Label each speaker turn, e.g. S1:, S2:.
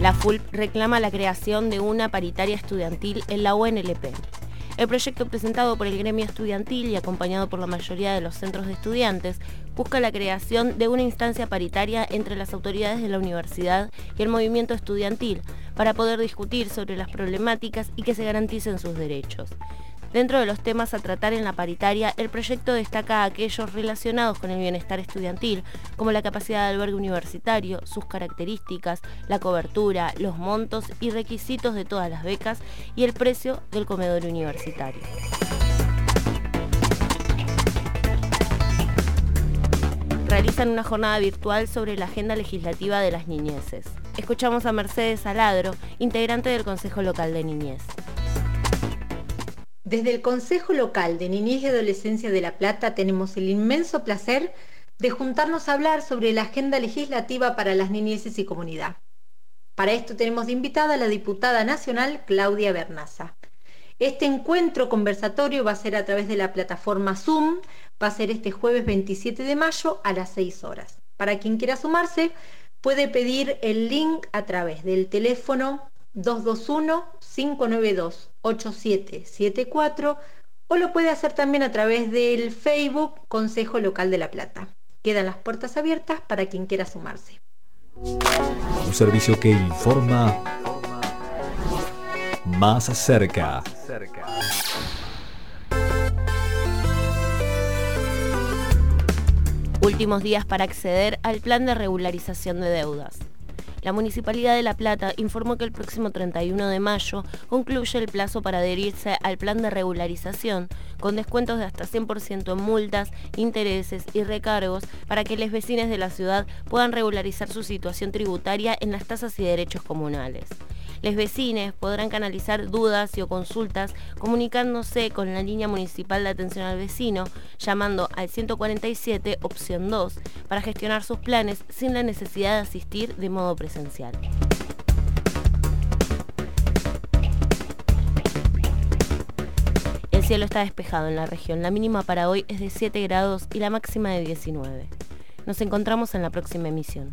S1: La FULP reclama la creación de una paritaria estudiantil en la UNLP. El proyecto presentado por el gremio estudiantil y acompañado por la mayoría de los centros de estudiantes busca la creación de una instancia paritaria entre las autoridades de la universidad y el movimiento estudiantil para poder discutir sobre las problemáticas y que se garanticen sus derechos. Dentro de los temas a tratar en la paritaria, el proyecto destaca aquellos relacionados con el bienestar estudiantil, como la capacidad de albergue universitario, sus características, la cobertura, los montos y requisitos de todas las becas y el precio del comedor universitario. realizan una jornada virtual sobre la agenda legislativa de las niñeces. Escuchamos a Mercedes Aladro, integrante del Consejo Local de Niñez.
S2: Desde el Consejo Local de Niñez y Adolescencia de La Plata tenemos el inmenso placer de juntarnos a hablar sobre la agenda legislativa para las niñeces y comunidad. Para esto tenemos de invitada a la diputada nacional Claudia Bernaza. Este encuentro conversatorio va a ser a través de la plataforma Zoom, va a ser este jueves 27 de mayo a las 6 horas. Para quien quiera sumarse, puede pedir el link a través del teléfono 221-592-8774 o lo puede hacer también a través del Facebook Consejo Local de La Plata. Quedan las puertas abiertas para quien quiera sumarse.
S3: Un servicio que informa más cerca.
S1: Últimos días para acceder al plan de regularización de deudas. La Municipalidad de La Plata informó que el próximo 31 de mayo concluye el plazo para adherirse al plan de regularización, con descuentos de hasta 100% en multas, intereses y recargos para que los vecinos de la ciudad puedan regularizar su situación tributaria en las tasas y derechos comunales. Los vecinos podrán canalizar dudas y o consultas comunicándose con la línea municipal de atención al vecino, llamando al 147 opción 2 para gestionar sus planes sin la necesidad de asistir de modo presencial. El cielo está despejado en la región. La mínima para hoy es de 7 grados y la máxima de 19. Nos encontramos en la próxima emisión.